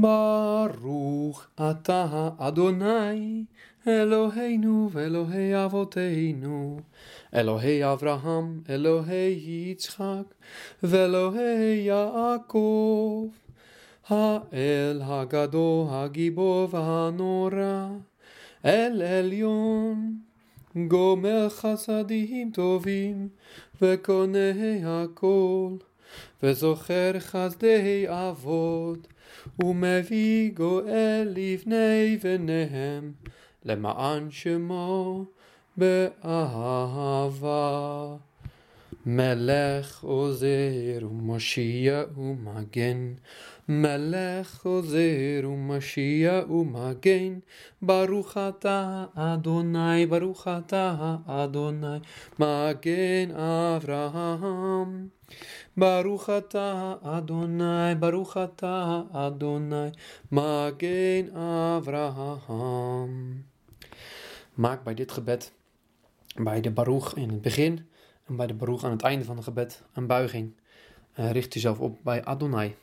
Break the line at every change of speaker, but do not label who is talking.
ברוך אתה אדוני אלוהינו ואלוהי אבותינו, אלוהי אברהם, אלוהי יצחק ואלוהי יעקב, האל הגדול, הגיבור והנורא, אל עליון, גומר חסדים טובים וקונה הכל, וזוכר חסדי אבות. ומביא גואל לבני בניהם, למען שמו באהבה. מלך עוזר ומושיע ומגן, מלך עוזר ומושיע ומגן, ברוך אתה אדוני, ברוך אתה אדוני, מגן אברהם. Baruchatah Adonai, Baruchatah Adonai, Magen Avraham. Maak bij dit gebed, bij de Baruch in het begin en bij de Baruch aan het einde van het gebed, een buiging. Eh, richt jezelf op bij Adonai.